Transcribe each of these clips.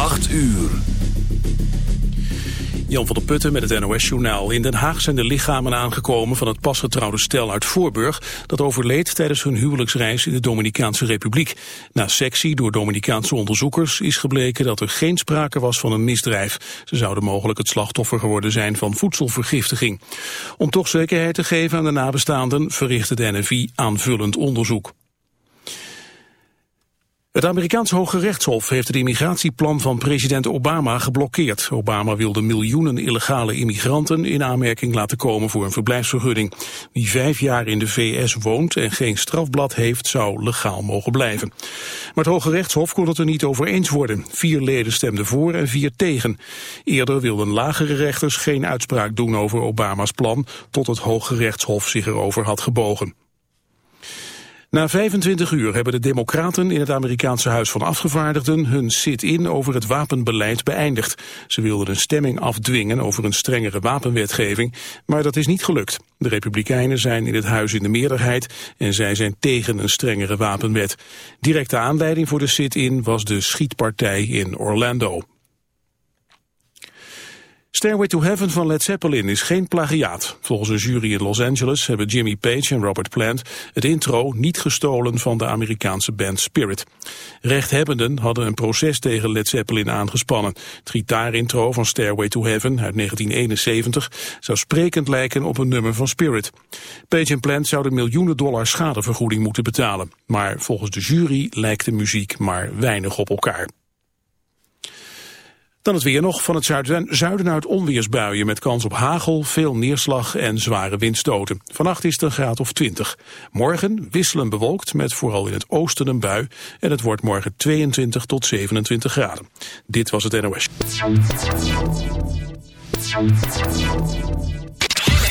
8 uur. Jan van der Putten met het NOS-journaal. In Den Haag zijn de lichamen aangekomen van het pasgetrouwde stel uit Voorburg... dat overleed tijdens hun huwelijksreis in de Dominicaanse Republiek. Na sectie door Dominicaanse onderzoekers is gebleken dat er geen sprake was van een misdrijf. Ze zouden mogelijk het slachtoffer geworden zijn van voedselvergiftiging. Om toch zekerheid te geven aan de nabestaanden verricht het NFI aanvullend onderzoek. Het Amerikaans Hoge Rechtshof heeft het immigratieplan van president Obama geblokkeerd. Obama wilde miljoenen illegale immigranten in aanmerking laten komen voor een verblijfsvergunning. Wie vijf jaar in de VS woont en geen strafblad heeft, zou legaal mogen blijven. Maar het Hoge Rechtshof kon het er niet over eens worden. Vier leden stemden voor en vier tegen. Eerder wilden lagere rechters geen uitspraak doen over Obama's plan, tot het Hoge Rechtshof zich erover had gebogen. Na 25 uur hebben de democraten in het Amerikaanse Huis van Afgevaardigden hun sit-in over het wapenbeleid beëindigd. Ze wilden een stemming afdwingen over een strengere wapenwetgeving, maar dat is niet gelukt. De republikeinen zijn in het huis in de meerderheid en zij zijn tegen een strengere wapenwet. Directe aanleiding voor de sit-in was de schietpartij in Orlando. Stairway to Heaven van Led Zeppelin is geen plagiaat. Volgens een jury in Los Angeles hebben Jimmy Page en Robert Plant het intro niet gestolen van de Amerikaanse band Spirit. Rechthebbenden hadden een proces tegen Led Zeppelin aangespannen. Het gitaarintro van Stairway to Heaven uit 1971 zou sprekend lijken op een nummer van Spirit. Page en Plant zouden miljoenen dollar schadevergoeding moeten betalen. Maar volgens de jury lijkt de muziek maar weinig op elkaar. Dan het weer nog van het zuiden, zuiden uit onweersbuien met kans op hagel, veel neerslag en zware windstoten. Vannacht is het een graad of 20. Morgen wisselen bewolkt met vooral in het oosten een bui en het wordt morgen 22 tot 27 graden. Dit was het NOS.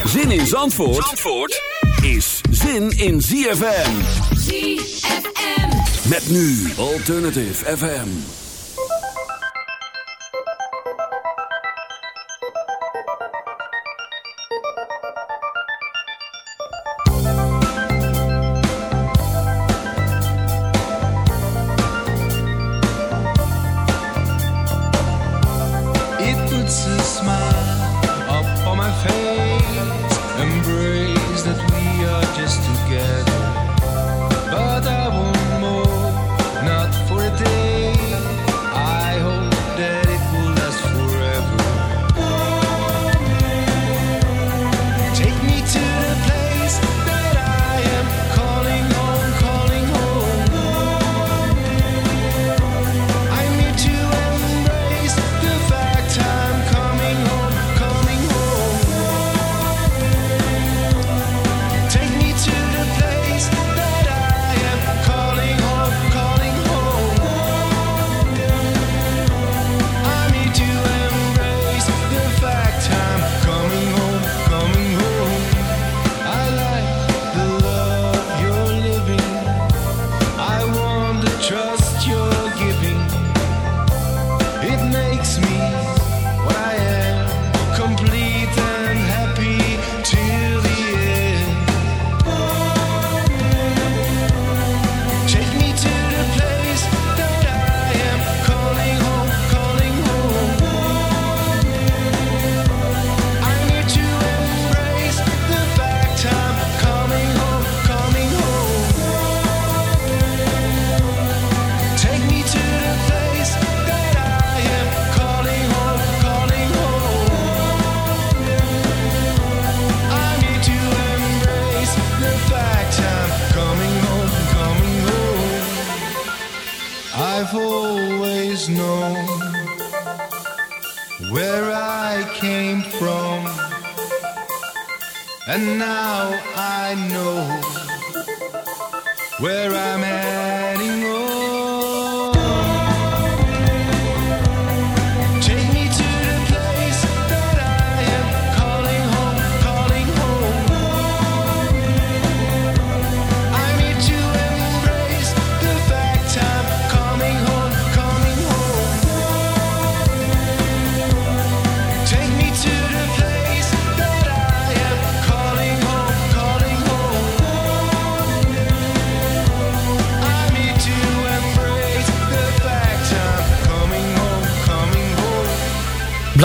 Zin in Zandvoort, Zandvoort is zin in ZFM. ZFM. Met nu Alternative FM.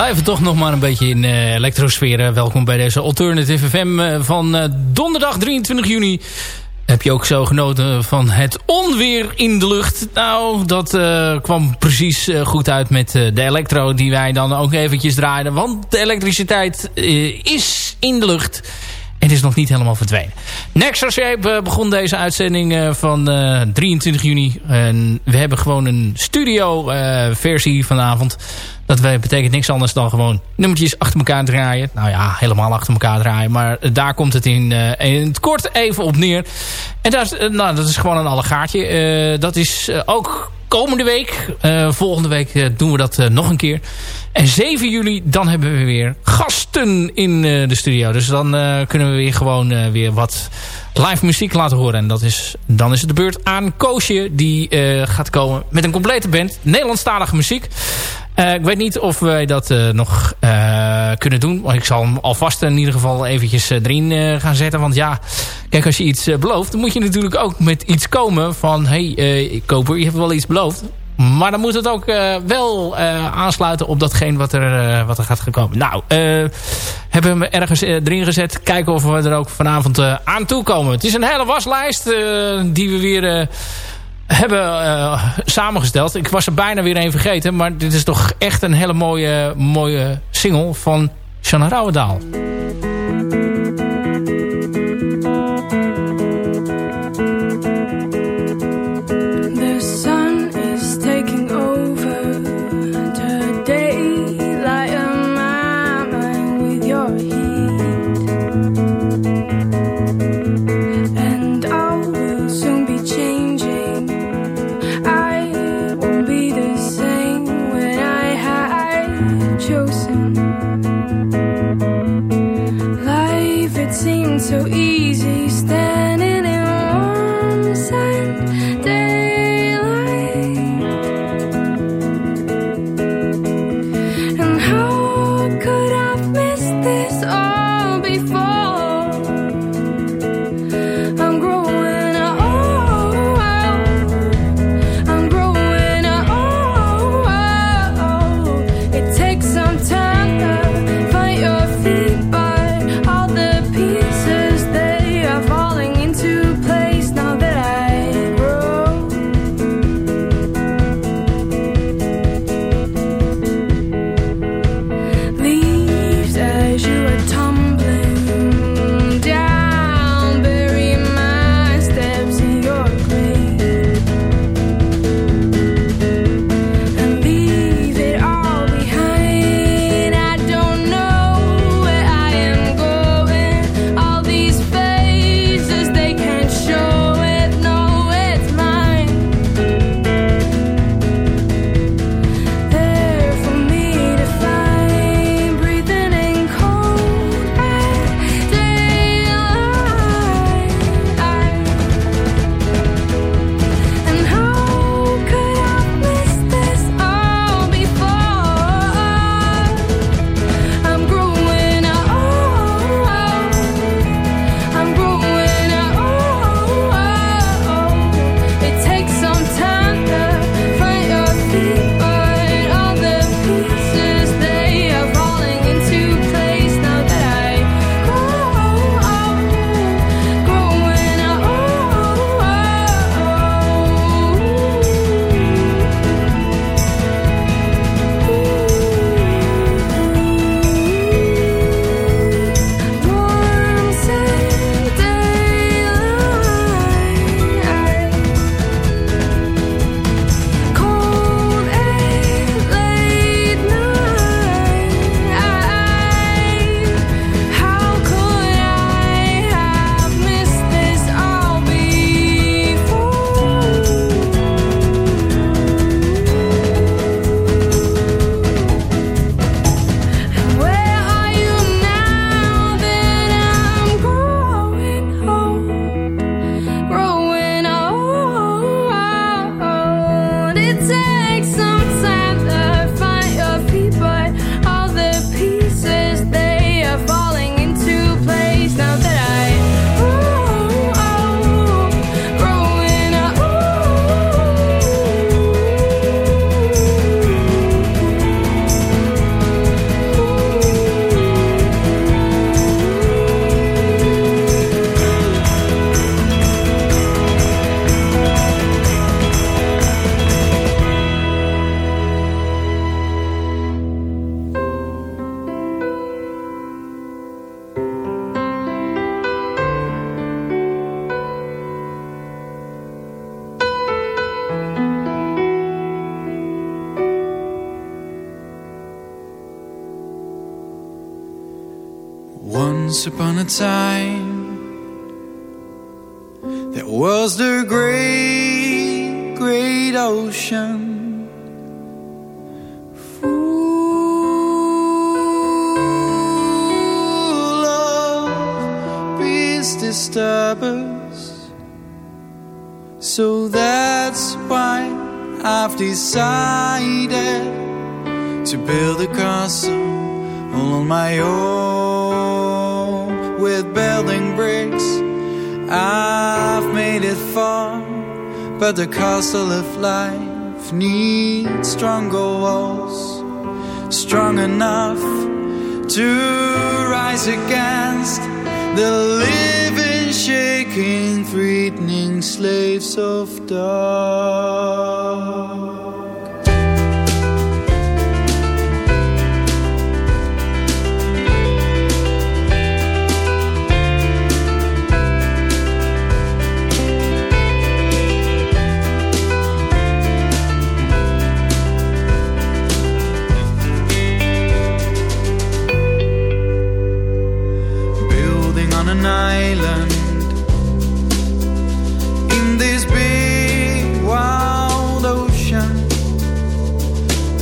Blijven toch nog maar een beetje in uh, elektrosferen. Welkom bij deze Alternative FM uh, van uh, donderdag 23 juni. Heb je ook zo genoten van het onweer in de lucht? Nou, dat kwam precies goed uit met de elektro die wij dan ook eventjes draaiden. Want de elektriciteit is in de lucht. En is nog niet helemaal verdwenen. Shape begon deze uitzending van 23 juni. En we hebben gewoon een studio versie vanavond. Dat betekent niks anders dan gewoon nummertjes achter elkaar draaien. Nou ja, helemaal achter elkaar draaien. Maar daar komt het in, uh, in het kort even op neer. En dat is, uh, nou, dat is gewoon een allegaartje. Uh, dat is ook komende week. volgende week doen we dat nog een keer. En 7 juli, dan hebben we weer gasten in de studio. Dus dan kunnen we weer gewoon weer wat live muziek laten horen. En dat is, dan is het de beurt aan Koosje. Die gaat komen met een complete band. Nederlandstalige muziek. Uh, ik weet niet of wij dat uh, nog uh, kunnen doen. Ik zal hem alvast in ieder geval eventjes erin gaan zetten. Want ja, kijk, als je iets belooft... dan moet je natuurlijk ook met iets komen van... hé, hey, koper, je hebt wel iets beloofd. Maar dan moet het ook wel aansluiten op datgene wat er, wat er gaat gekomen. Nou, hebben we hem ergens erin gezet. Kijken of we er ook vanavond aan toe komen. Het is een hele waslijst die we weer hebben uh, samengesteld. Ik was er bijna weer een vergeten. Maar dit is toch echt een hele mooie, mooie single van Shanna Rouwendaal. But the castle of life needs stronger walls, strong enough to rise against the living, shaking, threatening slaves of dark.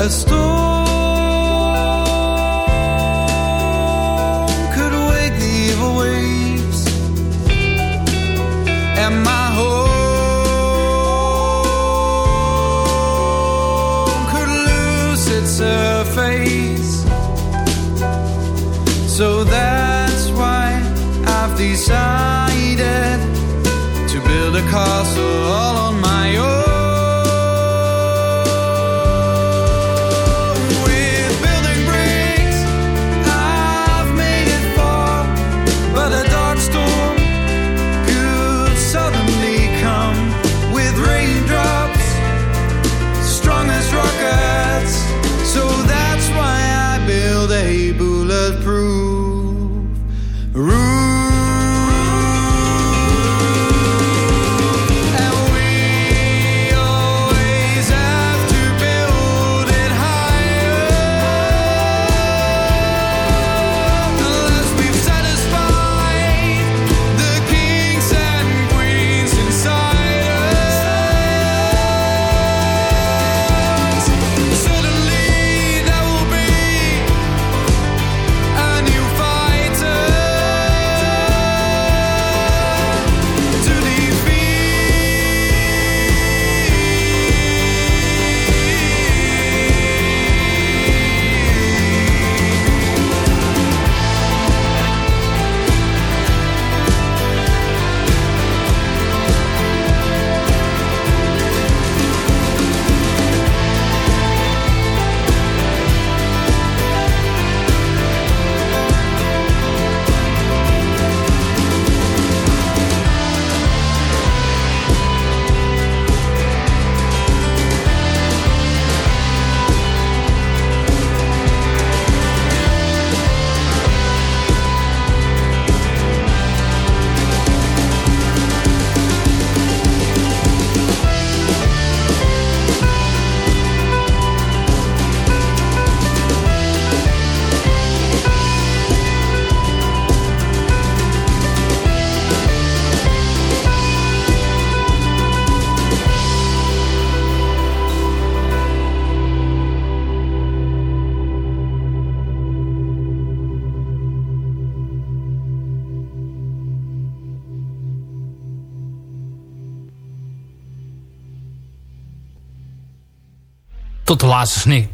A storm could wake the evil waves. And my home could lose its surface. So that's why I've decided to build a castle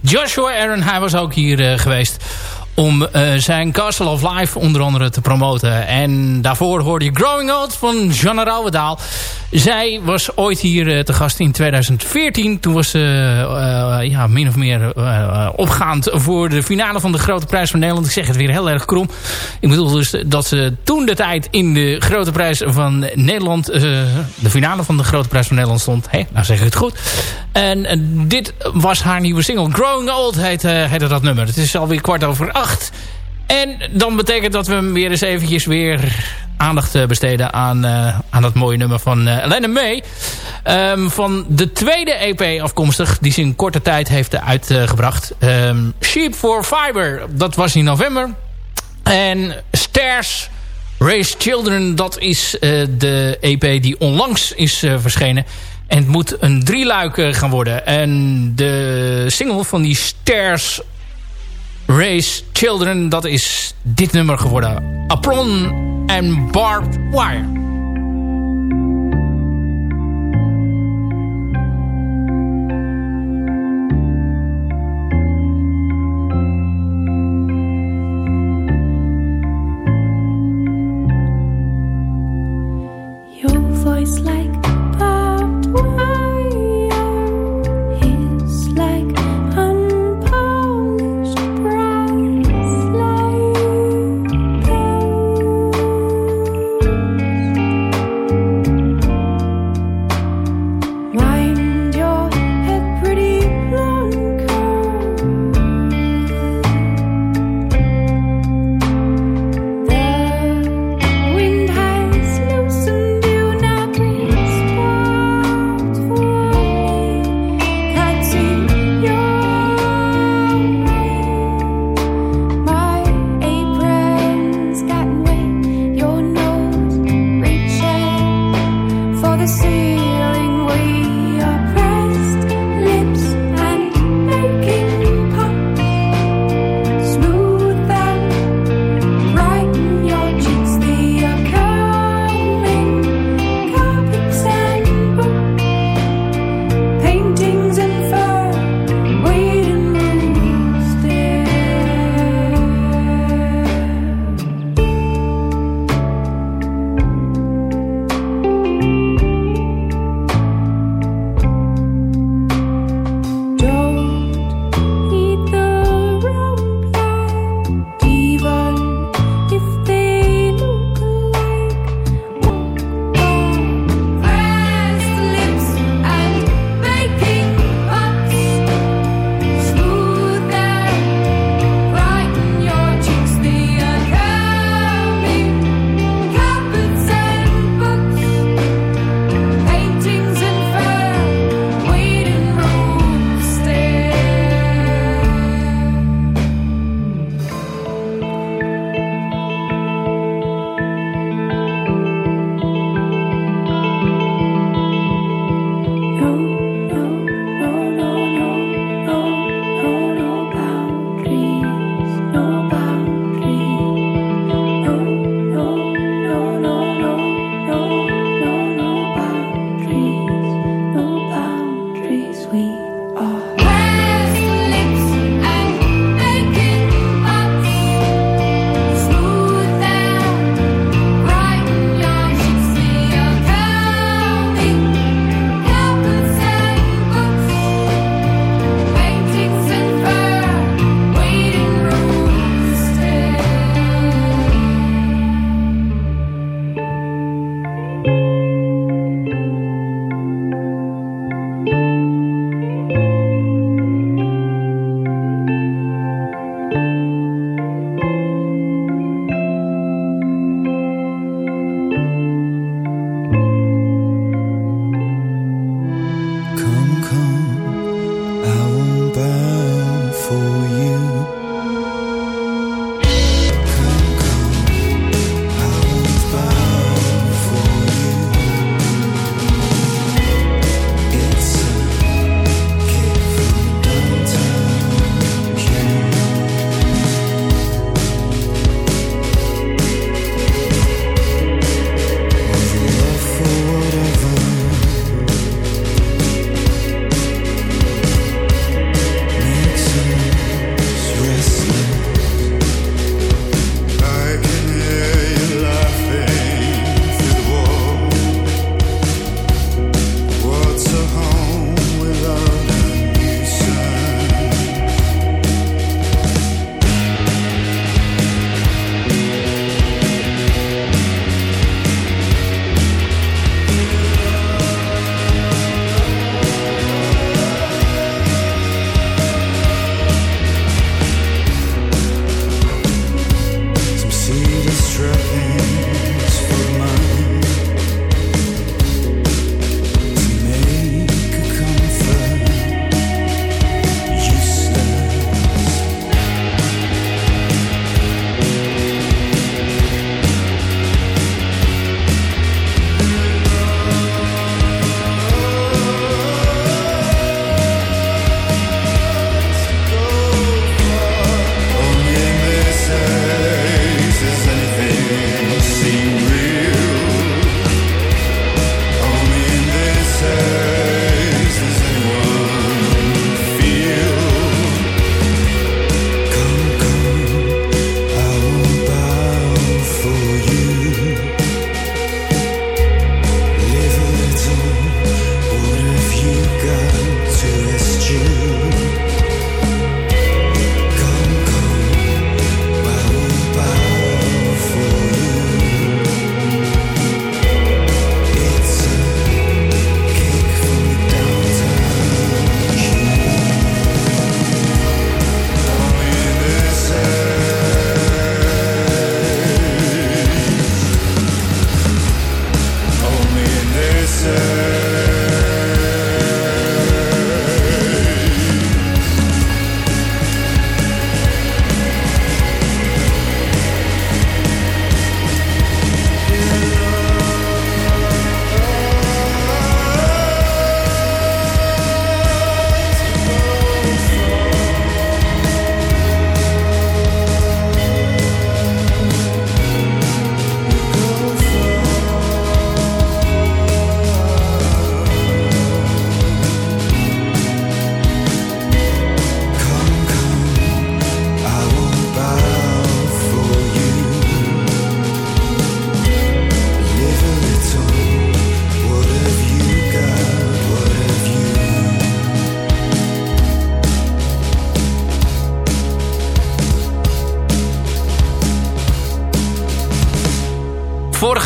Joshua Aaron, hij was ook hier uh, geweest om uh, zijn Castle of Life onder andere te promoten. En daarvoor hoorde je Growing Old van Janne Rauwendaal. Zij was ooit hier uh, te gast in 2014. Toen was ze uh, ja, min of meer opgaand voor de finale van de Grote Prijs van Nederland. Ik zeg het weer heel erg krom. Ik bedoel dus dat ze toen de tijd in de Grote Prijs van Nederland... de finale van de Grote Prijs van Nederland stond. Hé, nou zeg ik het goed. En dit was haar nieuwe single. Growing Old heet, heette dat nummer. Het is alweer kwart over acht. En dan betekent dat we hem weer eens eventjes weer aandacht eh, besteden aan, uh, aan dat mooie nummer van uh, Lennon May. Ehm, van de tweede EP afkomstig, die ze in korte tijd heeft uitgebracht. Ehm, Sheep for Fiber, dat was in november. En Stairs Raise Children, dat is de EP die onlangs is verschenen. En het moet een drieluik gaan worden. En de single van die Stairs Race Children. Dat is dit nummer geworden. Apron and Barbed Wire.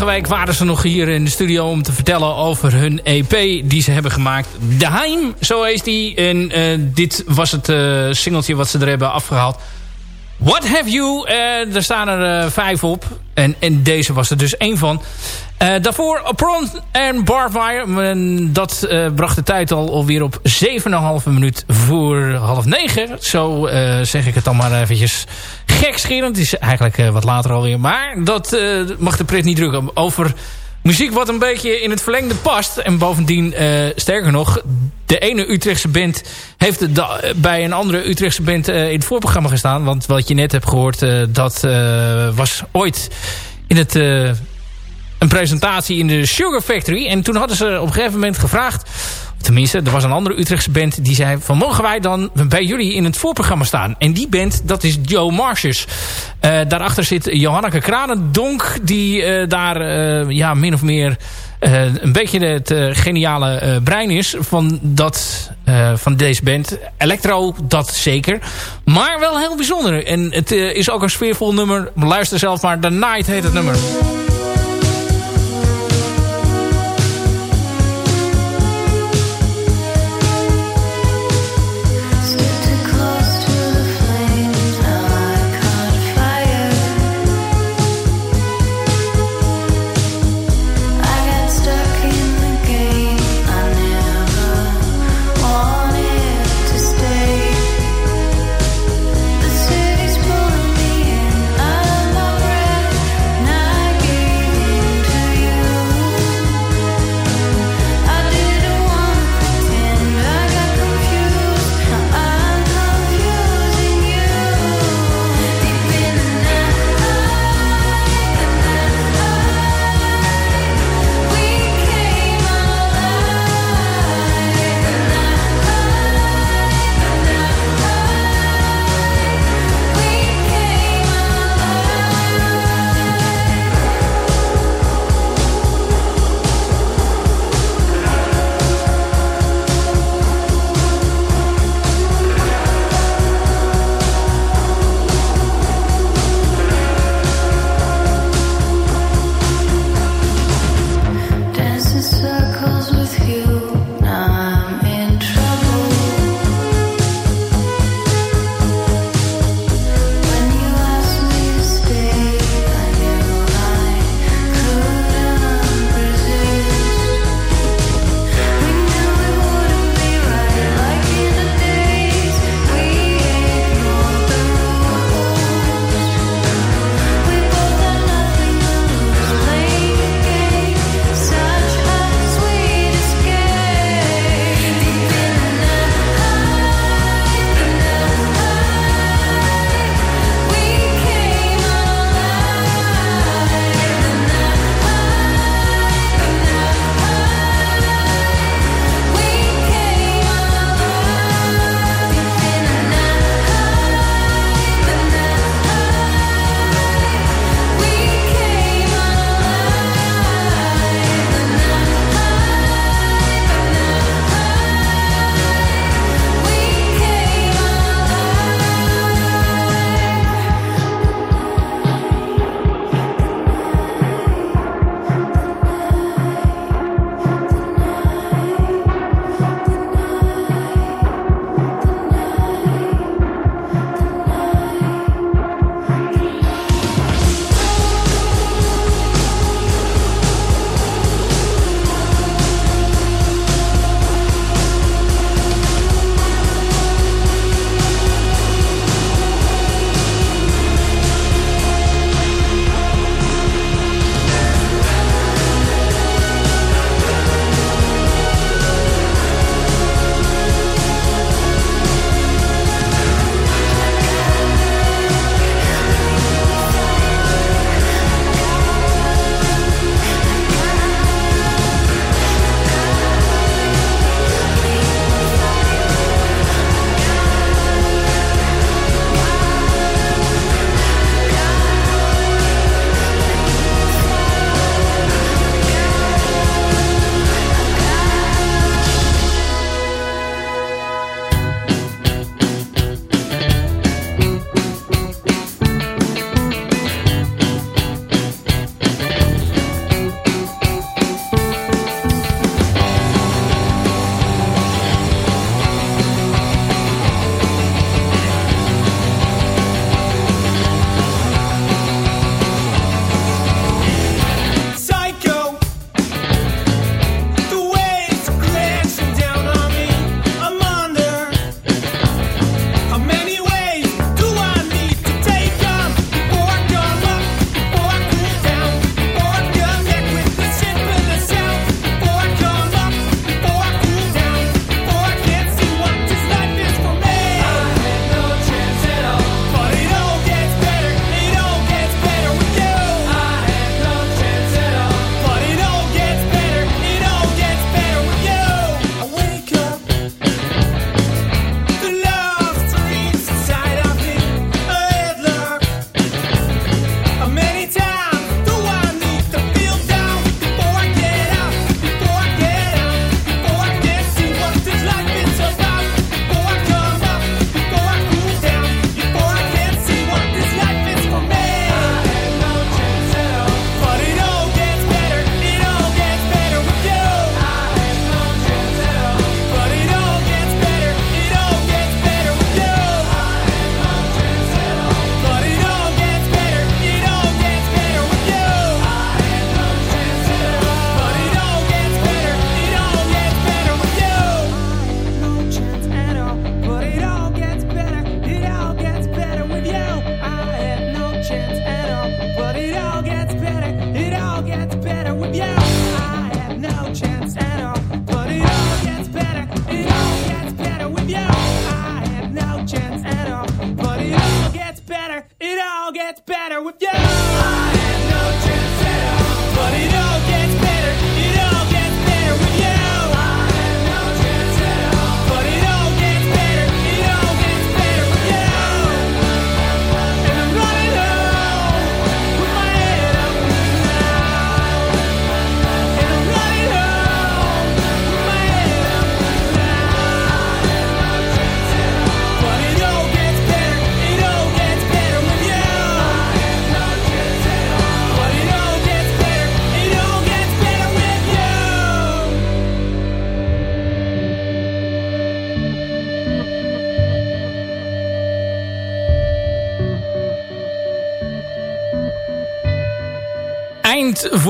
Week waren ze nog hier in de studio om te vertellen over hun EP die ze hebben gemaakt. De Heim, zo heet die. En dit was het singeltje wat ze er hebben afgehaald. What Have You? Uh, er staan er uh, vijf op. En, en deze was er dus één van. Uh, daarvoor Prawn en Barfire. Dat bracht de tijd al alweer op 7,5 minuut voor half negen. Zo zeg ik het dan maar eventjes gekscherend. Het is eigenlijk wat later alweer. Maar dat mag de pret niet drukken. Over muziek wat een beetje in het verlengde past. En bovendien, sterker nog, de ene Utrechtse band heeft bij een andere Utrechtse band in het voorprogramma gestaan. Want wat je net hebt gehoord, dat was ooit in het, een presentatie in de Sugar Factory. En toen hadden ze op een gegeven moment gevraagd tenminste, er was een andere Utrechtse band die zei... van mogen wij dan bij jullie in het voorprogramma staan? En die band, dat is Joe Marshes. Uh, daarachter zit Johanneke Kranendonk... die uh, daar uh, ja, min of meer een beetje het geniale brein is... van, dat, van deze band. Electro, dat zeker. Maar wel heel bijzonder. En het is ook een sfeervol nummer. Luister zelf maar. The Night heet het nummer.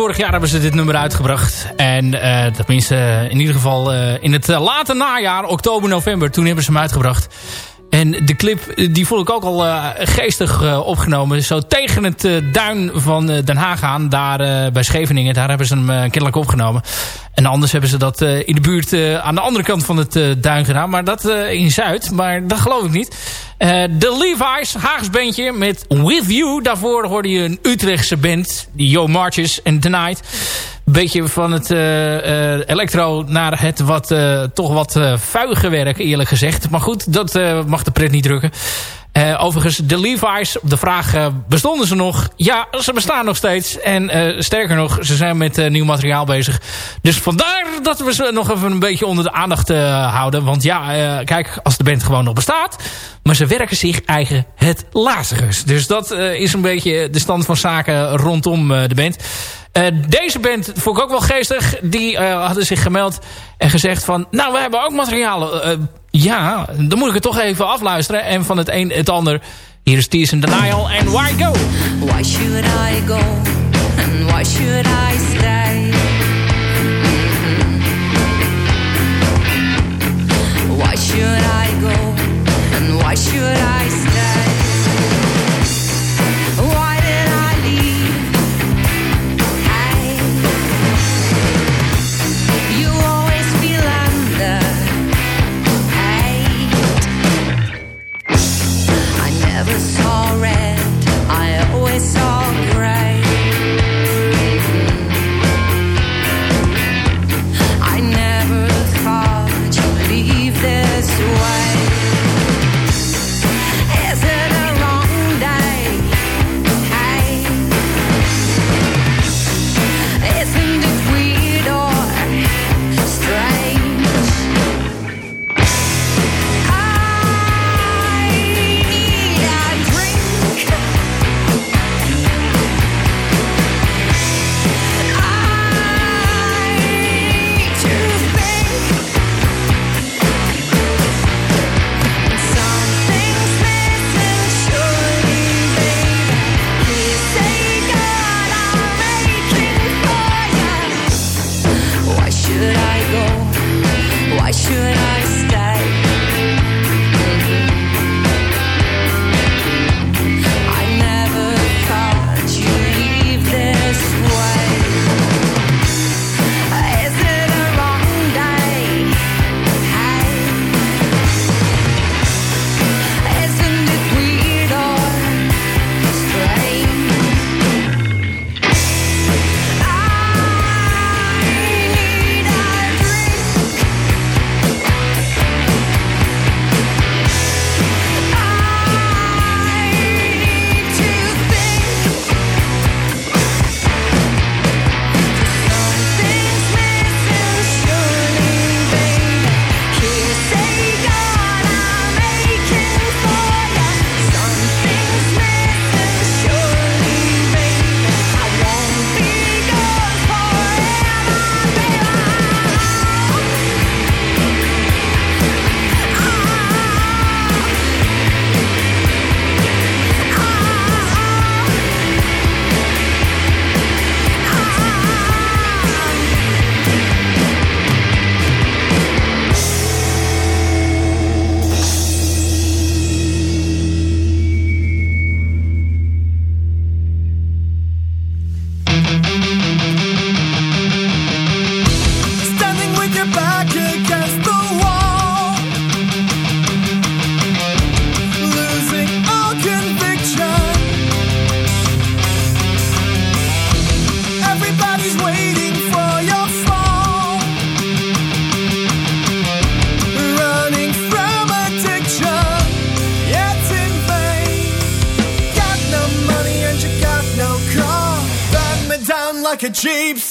Vorig jaar hebben ze dit nummer uitgebracht. En eh, tenminste, in ieder geval eh, in het eh, late najaar, oktober, november, toen hebben ze hem uitgebracht. En de clip, eh, die vond ik ook al eh, geestig eh, opgenomen. Zo tegen het duin van Den Haag aan, daar bij Scheveningen. Daar hebben ze hem kennelijk opgenomen. En anders hebben ze dat in de buurt aan de andere kant van het duin gedaan. Maar dat in Zuid, maar dat geloof ik niet. De Levi's, Haags bandje met With You. Daarvoor hoorde je een Utrechtse band, die Yo Marches en Tonight. Beetje van het eh, eh, electro naar het wat, eh, toch wat vuige werk, eerlijk gezegd. Maar goed, dat mag de pret niet drukken. Overigens, de Levi's, de vraag bestonden ze nog? Ja, ze bestaan nog steeds. En sterker nog, ze zijn met nieuw materiaal bezig. Dus vandaar dat we ze nog even een beetje onder de aandacht houden. Want ja, kijk, als de band gewoon nog bestaat... maar ze werken zich eigen het lazigers. Dus dat is een beetje de stand van zaken rondom de band. Eh, deze band vond ik ook wel geestig. Die eh, hadden zich gemeld en gezegd van... nou, we hebben ook materiaal. Eh, ja, dan moet ik het toch even afluisteren. En van het een het ander... Hier is Tears in Denial en Why Go? Why should I go? And why should I stay? Mhm. Why should I go? And why should I stay?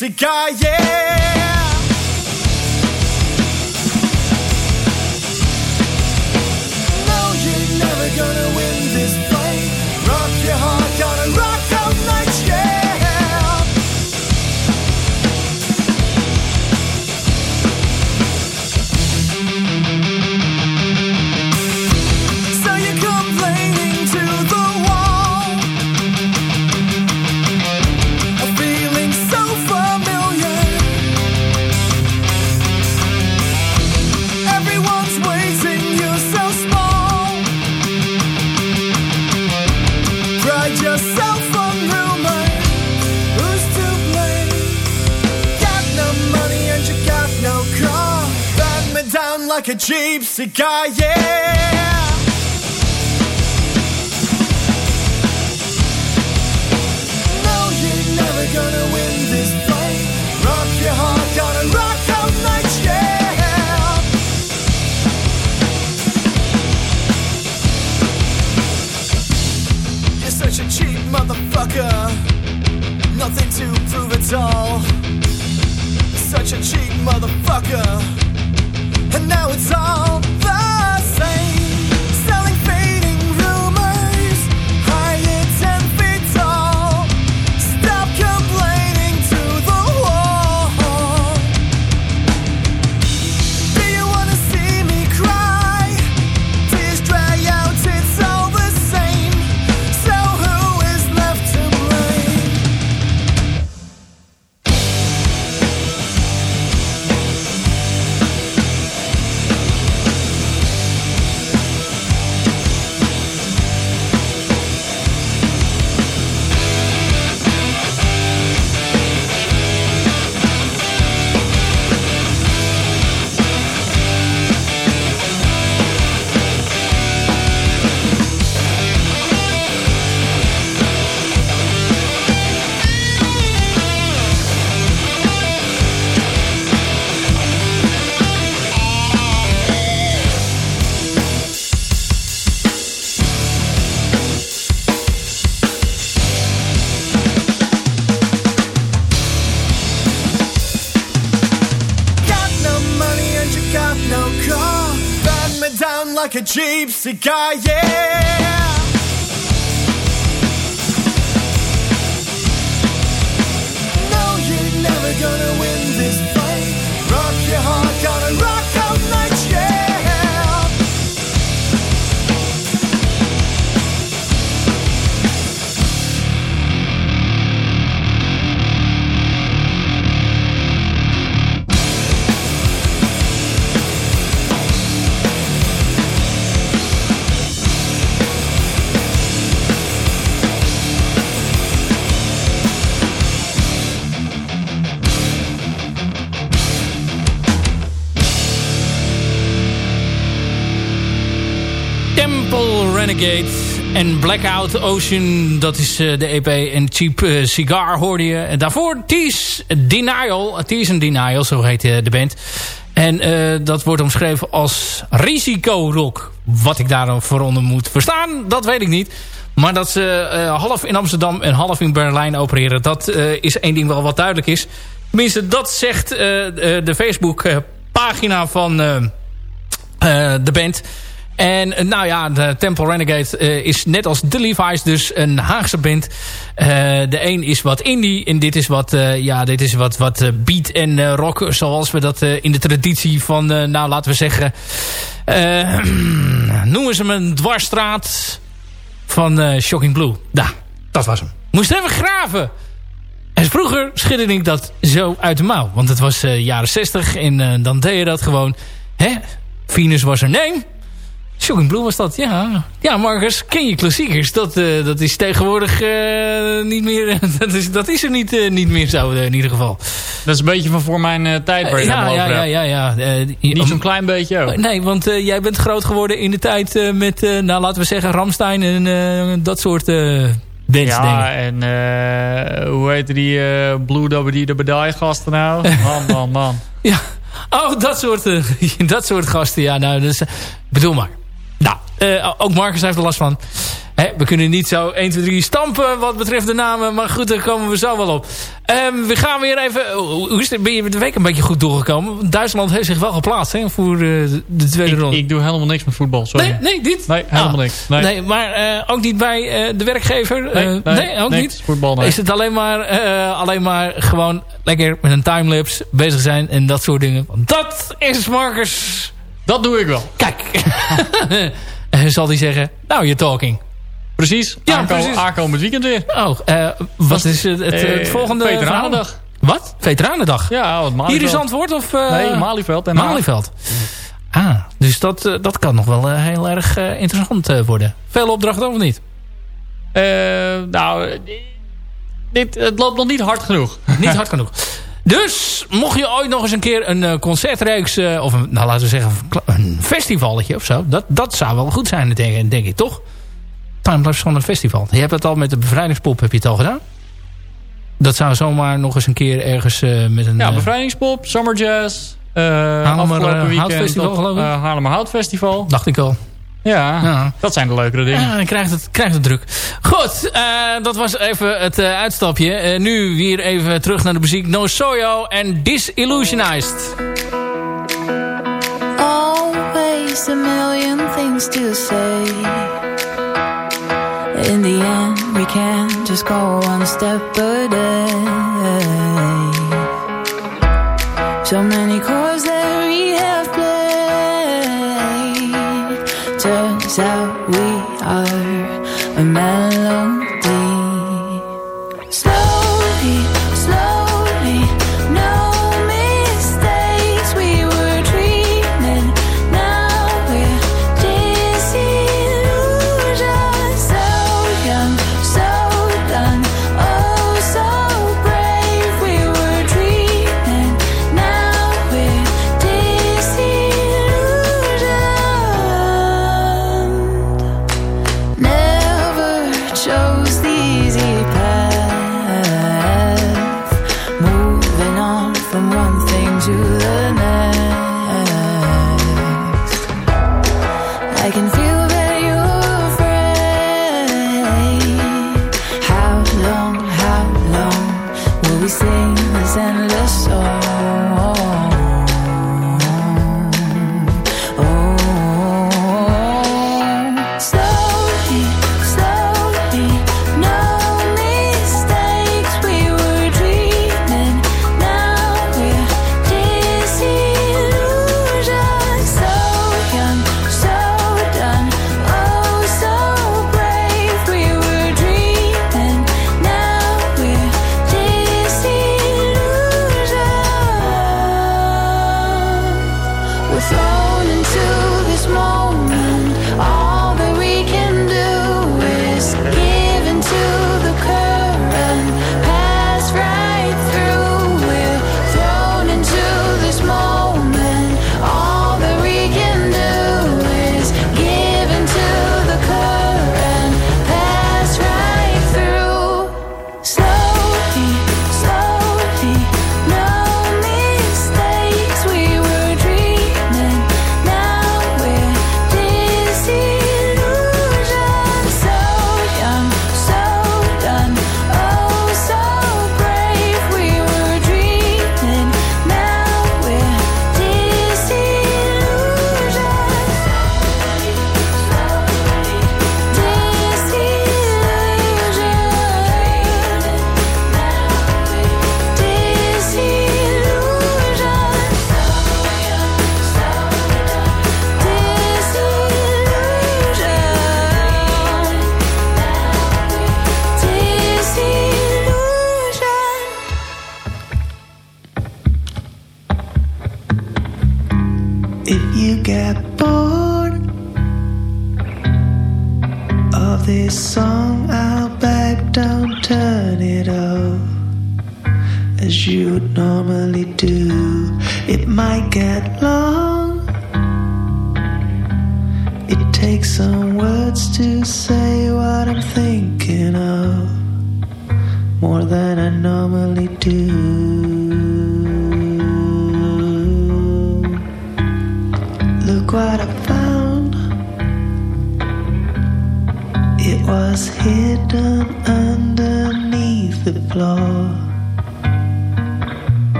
世界。Yeah like a gypsy guy, yeah. Motherfucker. Nothing to prove at all. Such a cheap motherfucker. And now it's all the same. Like a gypsy guy, yeah. En Blackout Ocean. Dat is eh, de EP. En Cheap eh, Cigar hoorde je. En daarvoor Tease Denial. Tease and Denial, zo heet eh, de band. En eh, dat wordt omschreven als risico-rock. Wat ik daarvoor onder moet verstaan, dat weet ik niet. Maar dat ze eh, half in Amsterdam en half in Berlijn opereren... dat eh, is één ding wel wat duidelijk is. Tenminste, dat zegt eh, eh, de Facebook-pagina van eh, eh, de band... En eh, nou ja, de Temple Renegade eh, is net als The Levi's dus een Haagse band. Eh, de een is wat indie en dit is wat, ja, dit is wat, wat beat en rock. Zoals we dat in de traditie van, nou laten we zeggen... noemen ze hem een dwarsstraat van Shocking Blue. Daar, dat was hem. Moest even graven. En vroeger schudde ik dat zo uit de mouw. Want het was jaren 60 en dan deed je dat gewoon. Hè? Venus was er nee. Shocking Blue was dat, ja. Ja, Marcus, ken je klassiekers? Dat, eh, dat is tegenwoordig eh, niet meer... dat, is, dat is er niet, eh, niet meer zo, in ieder geval. Dat is een beetje van voor mijn tijd waar je ja, ja, ja, ja, ja. Niet zo'n klein beetje ook. Nee, want jij bent groot geworden in de tijd met, nou laten we zeggen, Ramstein en dat soort dance Ja, dingen. en hoe heette die Blue Dabba de Badai gasten nou? Man, man, man. Ja. Oh, dat soort, dat soort gasten. Ja, nou, dus, bedoel maar. Eh, ook Marcus heeft er last van. We kunnen niet zo 1, 2, 3 stampen wat betreft de namen. Maar goed, daar komen we zo wel op. Ehm, we gaan weer even... Hoe is het, ben je de week een beetje goed doorgekomen? Duitsland heeft zich wel geplaatst hè, voor eh, de tweede ronde. Ik doe helemaal niks met voetbal, sorry. Nee, nee, niet? Nee, helemaal Ah. niks. Nee. Nee, maar eh, ook niet bij de werkgever? Nee, nee, ook niet? Voetbal. Is het alleen maar, alleen maar gewoon lekker met een timelapse bezig zijn en dat soort dingen? Want dat is Marcus. Dat doe ik wel. Kijk. Zal hij zeggen, nou, you're talking. Precies. Ja, Aanko- precies. Aankomend weekend weer. Oh, eh, wat is het, het, Eh, het volgende Veteranendag. Wat? Veteranendag? Ja, wat Malieveld. Hier is antwoord of... eh, Nee, Malieveld. En Malieveld. Ah, dus dat, dat kan nog wel heel erg interessant worden. Veel opdrachten of niet? Nou, dit, het loopt nog niet hard genoeg. Niet hard genoeg. Dus, mocht je ooit nog eens een keer een eh, concertreeks... eh, of een, nou laten we zeggen een festivalletje of zo... Dat, dat zou wel goed zijn, denk, denk ik, toch? Timelapse van een festival. Je hebt het al met de bevrijdingspop, heb je het al gedaan? Dat zou zomaar nog eens een keer ergens eh, met een... Ja, bevrijdingspop, Summer Jazz. Uh, Haarlemmer, Houtfestival, geloof ik. eh, Haarlemmer Houtfestival. dacht ik al. Ja, Ja. dat zijn de leukere dingen. Ja, dan krijgt het, krijgt het druk. Goed, eh, dat was even het eh, uitstapje. Eh, nu weer even terug naar de muziek. No Soyo en Disillusionized. Always a million things to say. In the end, we can just go one step a day. So many chords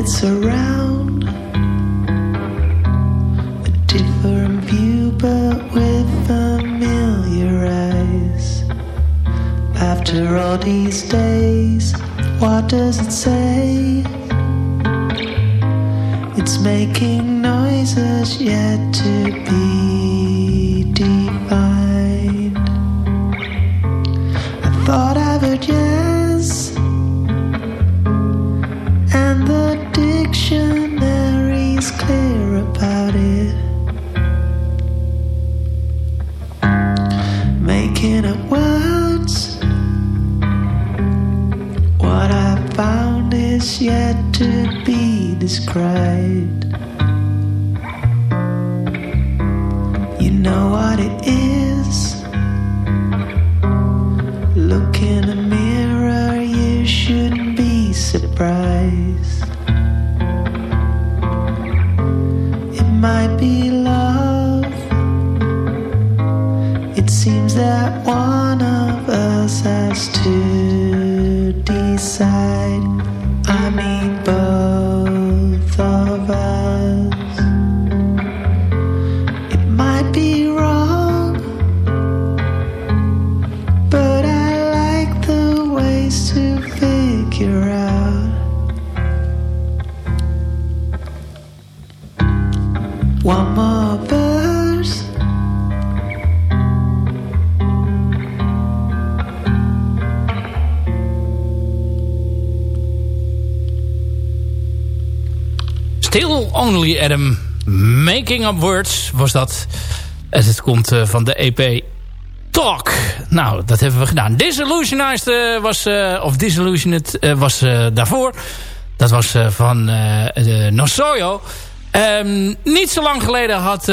it's around a different view, but with familiar eyes. After all these days, what does it say? It's making noises yet to be. missionaries clear about it. Making up words. What I found is yet to be described. You know what it Adam. Making Up Words was dat. En het komt eh, van de EP Talk. Nou, dat hebben we gedaan. Disillusionized eh, was... Uh, of Disillusioned was daarvoor. Dat was van No Nosoyo. Ehm, niet zo lang geleden had...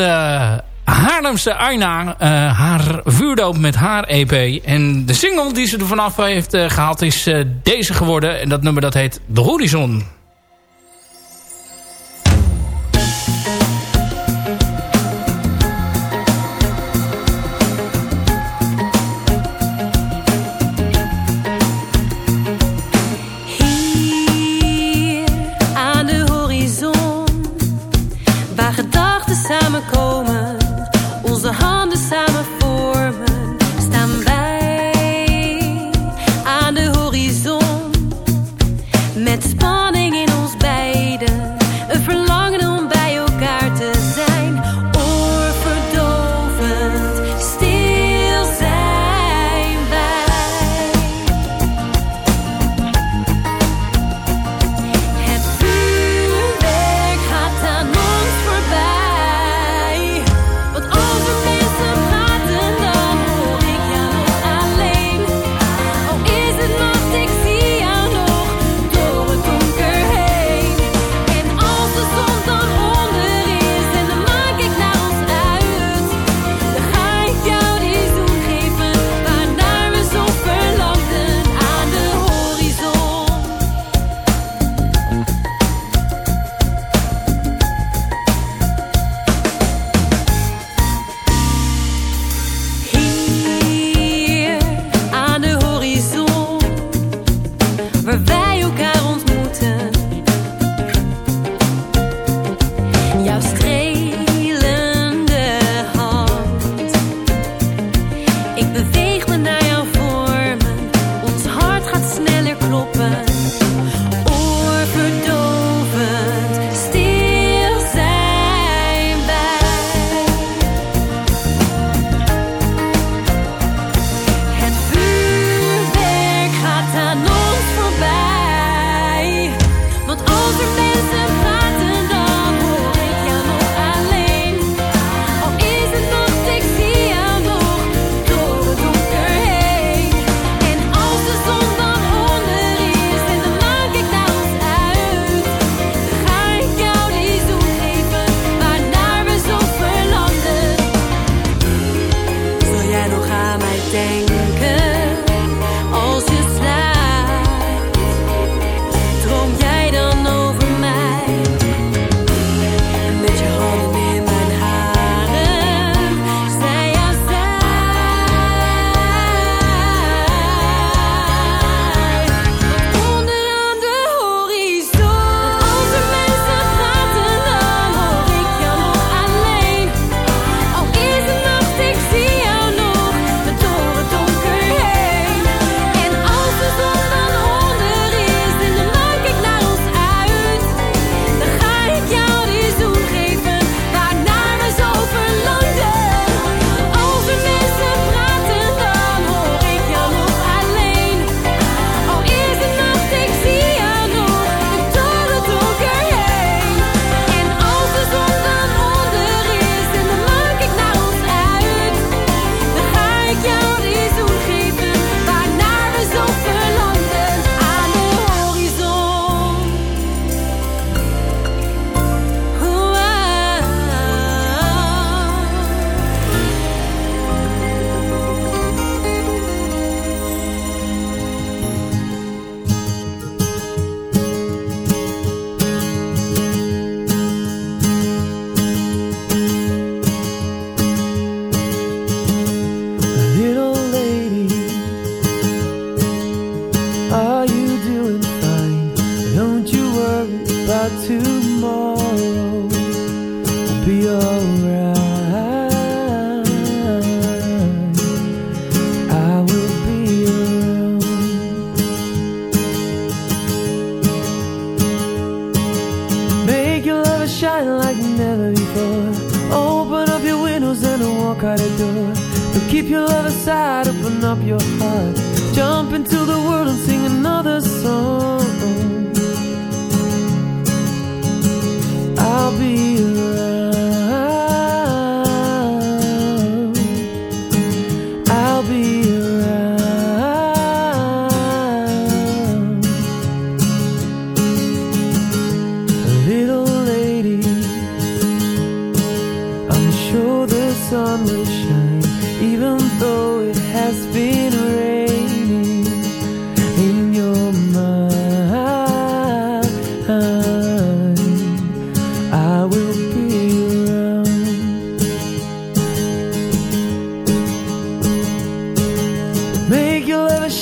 Haarlemse Aina haar vuurdoop met haar EP. En de single die ze er vanaf heeft gehaald is deze geworden. En dat nummer dat heet The Horizon.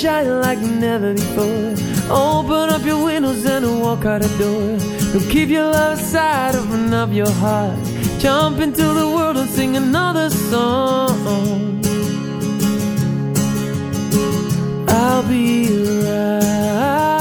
sunshine like never before. Open up your windows and walk out the door. Don't keep your love aside, open up your heart. Jump into the world and sing another song. I'll be right.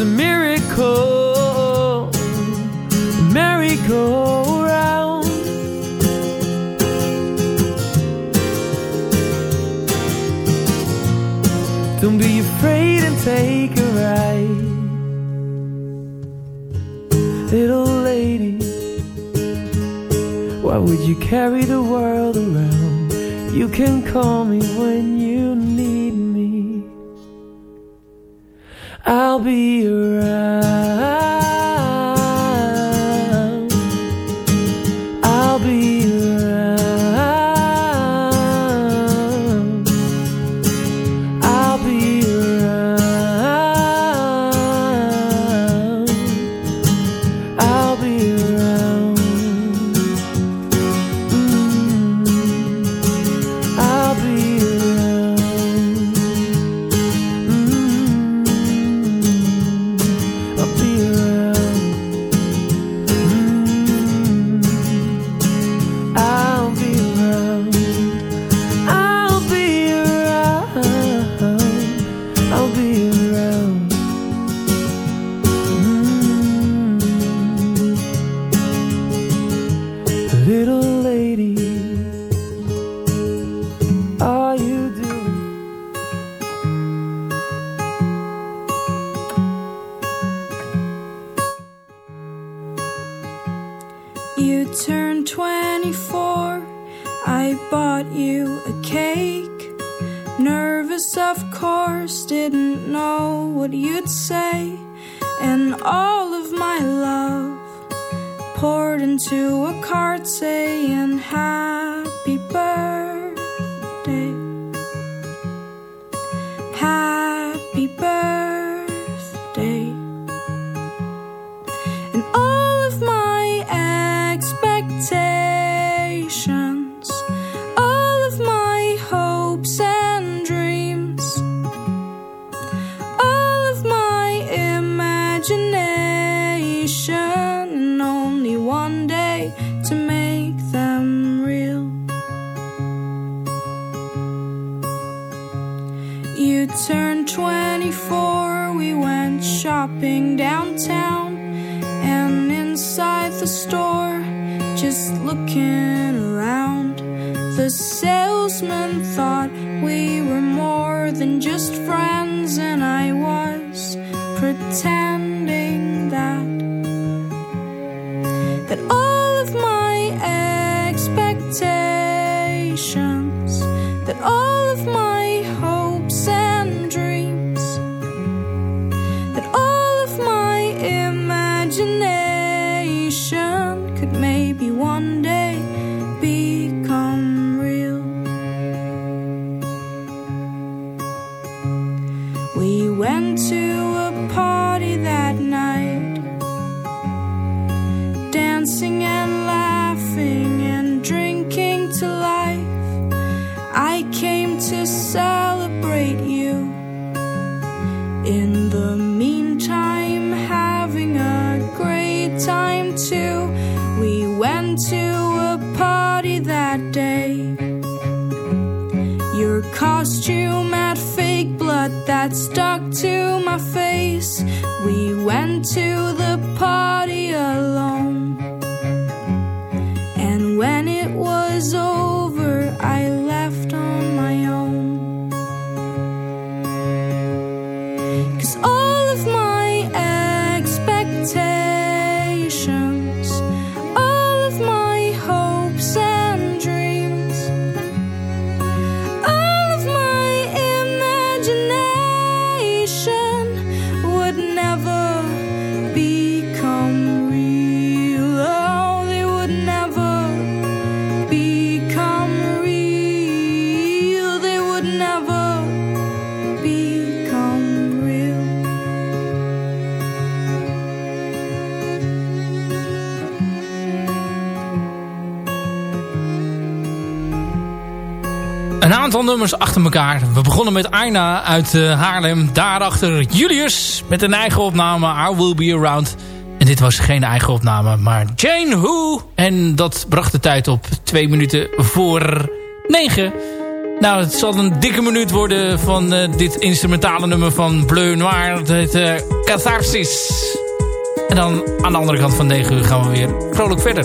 a miracle, a merry-go-round. Don't be afraid and take a ride, little lady. Why would you carry the world around? You can call me when I'll be around. Nummers achter elkaar. We begonnen met Aina uit eh, Haarlem. Daarachter Julius met een eigen opname I Will Be Around. En dit was geen eigen opname, maar Jane Who. En dat bracht de tijd op twee minuten voor negen. Nou, het zal een dikke minuut worden van eh, dit instrumentale nummer van Bleu Noir. Het heet eh, Catharsis. En dan aan de andere kant van 9 uur gaan we weer vrolijk verder.